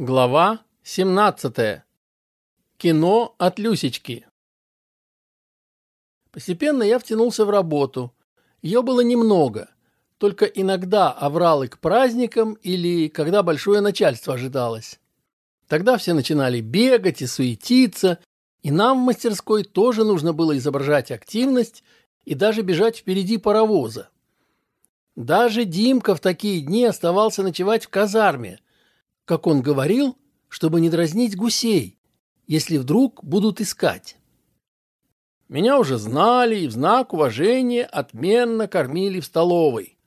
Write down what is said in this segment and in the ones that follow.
Глава 17. Кино от Люсечки. Постепенно я втянулся в работу. Ее было немного. Только иногда овралы к праздникам или когда большое начальство ожидалось. Тогда все начинали бегать и суетиться, и нам в мастерской тоже нужно было изображать активность и даже бежать впереди паровоза. Даже Димка в такие дни оставался ночевать в казарме, как он говорил, чтобы не дразнить гусей, если вдруг будут искать. Меня уже знали и в знак уважения отменно кормили в столовой.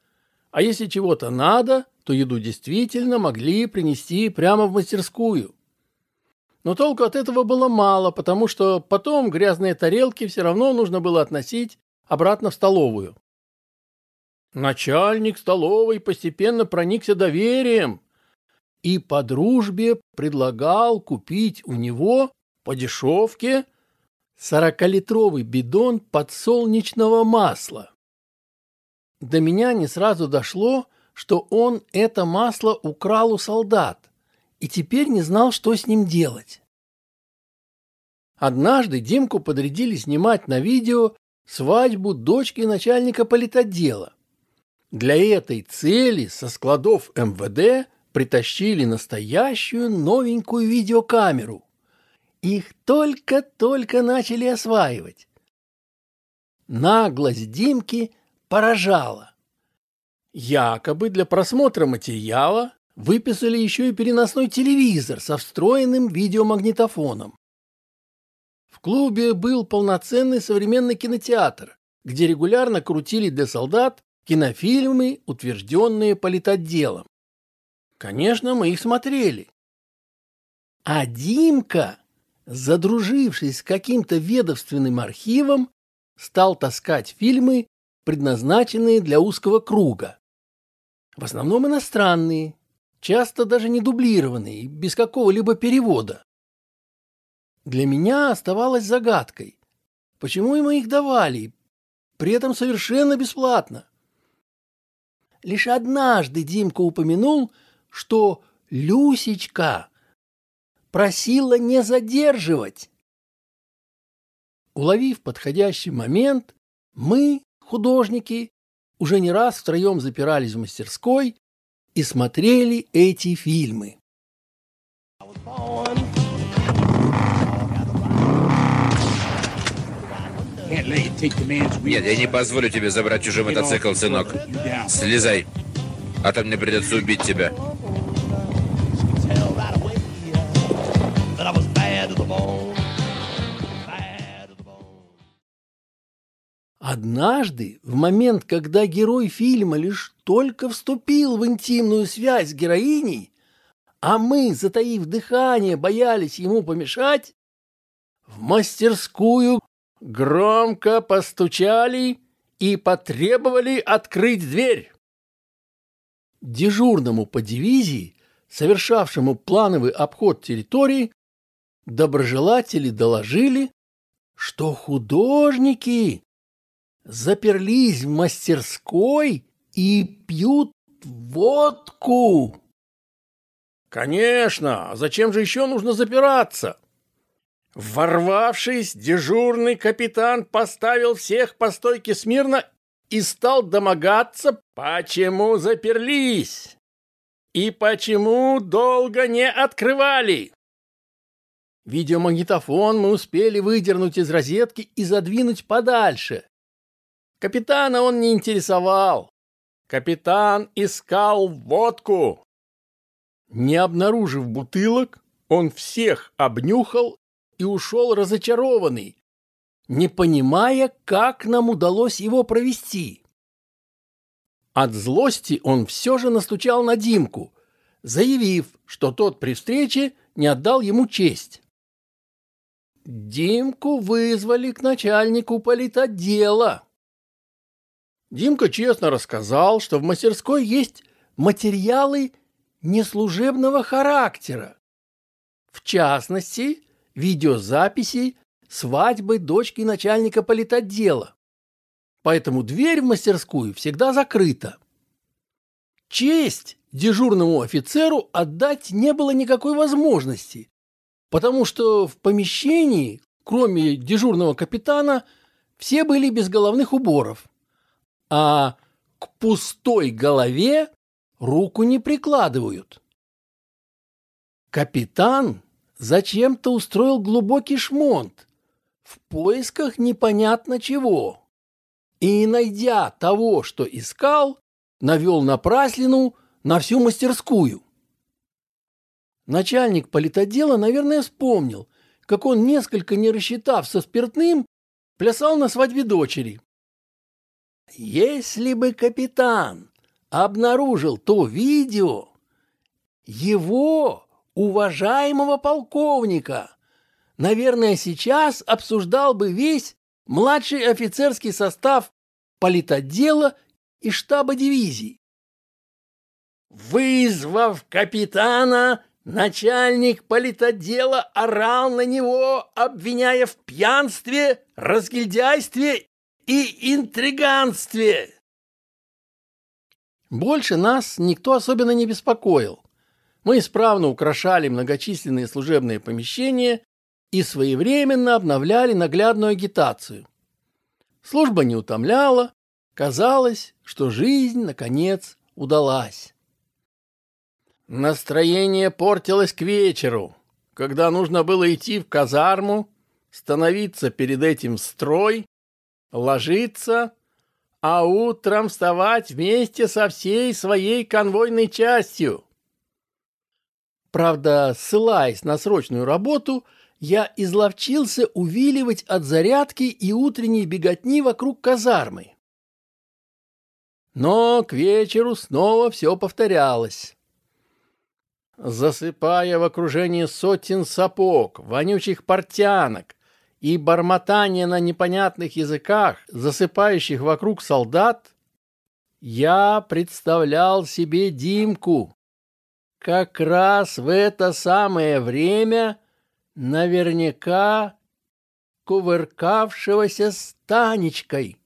А если чего-то надо, то еду действительно могли принести прямо в мастерскую. Но толку от этого было мало, потому что потом грязные тарелки все равно нужно было относить обратно в столовую. Начальник столовой постепенно проникся доверием и по дружбе предлагал купить у него по дешевке сорокалитровый бидон подсолнечного масла. До меня не сразу дошло, что он это масло украл у солдат и теперь не знал, что с ним делать. Однажды Димку подрядили снимать на видео свадьбу дочки начальника политотдела. Для этой цели со складов МВД притащили настоящую новенькую видеокамеру. Их только-только начали осваивать. Наглость Димки поражала. Якобы для просмотра материала выписали еще и переносной телевизор со встроенным видеомагнитофоном. В клубе был полноценный современный кинотеатр, где регулярно крутили для солдат кинофильмы, утвержденные политотделом. Конечно, мы их смотрели. А Димка, задружившись с каким-то ведовственным архивом, стал таскать фильмы, предназначенные для узкого круга. В основном иностранные, часто даже не дублированные, без какого-либо перевода. Для меня оставалось загадкой, почему ему их давали, при этом совершенно бесплатно. Лишь однажды Димка упомянул, что Люсечка просила не задерживать. Уловив подходящий момент, мы, художники, уже не раз втроем запирались в мастерской и смотрели эти фильмы. Нет, я не позволю тебе забрать чужой мотоцикл, сынок. Слезай, а то мне придется убить тебя. Однажды, в момент, когда герой фильма лишь только вступил в интимную связь с героиней, а мы, затаив дыхание, боялись ему помешать, в мастерскую громко постучали и потребовали открыть дверь. Дежурному по дивизии, совершавшему плановый обход территории, доброжелатели доложили, что художники заперлись в мастерской и пьют водку. Конечно, а зачем же еще нужно запираться? Ворвавшись, дежурный капитан поставил всех по стойке смирно и стал домогаться, почему заперлись и почему долго не открывали. Видеомагнитофон мы успели выдернуть из розетки и задвинуть подальше. Капитана он не интересовал. Капитан искал водку. Не обнаружив бутылок, он всех обнюхал и ушел разочарованный, не понимая, как нам удалось его провести. От злости он все же настучал на Димку, заявив, что тот при встрече не отдал ему честь. Димку вызвали к начальнику политотдела. Димка честно рассказал, что в мастерской есть материалы неслужебного характера. В частности, видеозаписи свадьбы дочки начальника политотдела. Поэтому дверь в мастерскую всегда закрыта. Честь дежурному офицеру отдать не было никакой возможности, потому что в помещении, кроме дежурного капитана, все были без головных уборов, а к пустой голове руку не прикладывают. Капитан зачем-то устроил глубокий шмонт в поисках непонятно чего. И, найдя того, что искал, навел на Праслину на всю мастерскую. Начальник политодела, наверное, вспомнил, как он, несколько не рассчитав со спиртным, плясал на свадьбе дочери. Если бы капитан обнаружил то видео, его, уважаемого полковника, наверное, сейчас обсуждал бы весь младший офицерский состав политотдела и штаба дивизии. Вызвав капитана, начальник политотдела орал на него, обвиняя в пьянстве, разгильдяйстве и интриганстве. Больше нас никто особенно не беспокоил. Мы исправно украшали многочисленные служебные помещения и своевременно обновляли наглядную агитацию. Служба не утомляла, казалось, что жизнь, наконец, удалась. Настроение портилось к вечеру, когда нужно было идти в казарму, становиться перед этим строй, ложиться, а утром вставать вместе со всей своей конвойной частью. Правда, ссылаясь на срочную работу, я изловчился увиливать от зарядки и утренней беготни вокруг казармы. Но к вечеру снова все повторялось засыпая в окружении сотен сапог, вонючих портянок и бормотания на непонятных языках, засыпающих вокруг солдат, я представлял себе Димку. Как раз в это самое время наверняка кувыркавшегося с Танечкой.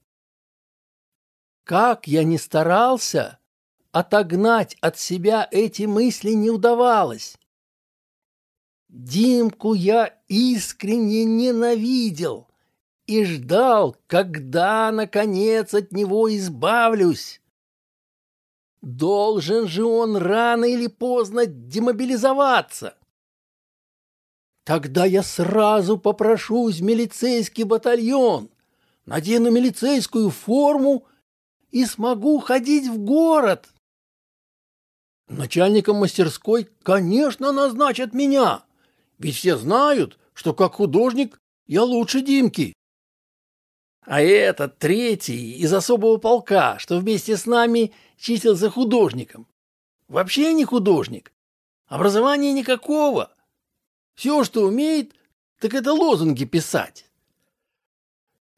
Как я не старался, отогнать от себя эти мысли не удавалось. Димку я искренне ненавидел и ждал, когда, наконец, от него избавлюсь. Должен же он рано или поздно демобилизоваться. Тогда я сразу попрошусь в милицейский батальон, надену милицейскую форму и смогу ходить в город. Начальником мастерской, конечно, назначат меня. Ведь все знают, что как художник я лучше Димки. А этот третий из особого полка, что вместе с нами числился художником. Вообще не художник. Образования никакого. Все, что умеет, так это лозунги писать.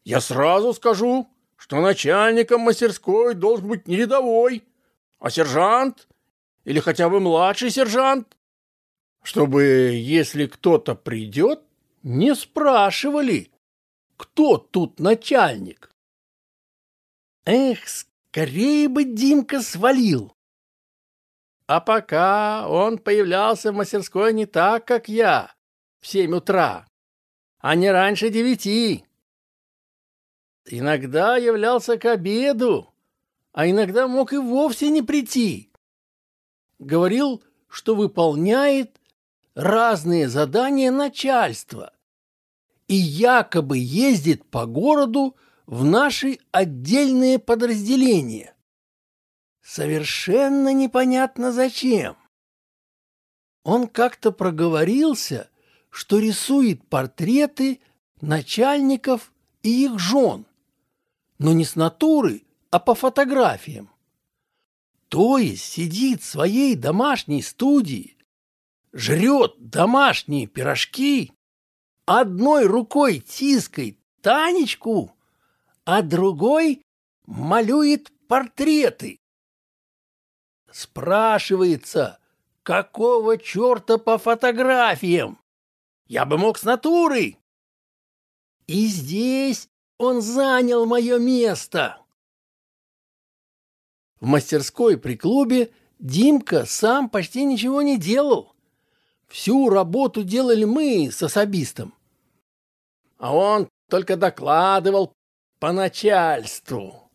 Я сразу скажу, что начальником мастерской должен быть не рядовой, а сержант или хотя бы младший сержант, чтобы, если кто-то придет, не спрашивали, кто тут начальник. Эх, скорее бы Димка свалил. А пока он появлялся в мастерской не так, как я, в семь утра, а не раньше девяти. Иногда являлся к обеду, а иногда мог и вовсе не прийти говорил, что выполняет разные задания начальства и якобы ездит по городу в наши отдельные подразделения. Совершенно непонятно зачем. Он как-то проговорился, что рисует портреты начальников и их жен, но не с натуры, а по фотографиям. То есть сидит в своей домашней студии, жрет домашние пирожки, одной рукой тискает Танечку, а другой малюет портреты. Спрашивается, какого черта по фотографиям? Я бы мог с натуры. И здесь он занял мое место. В мастерской при клубе Димка сам почти ничего не делал. Всю работу делали мы с особистом. А он только докладывал по начальству.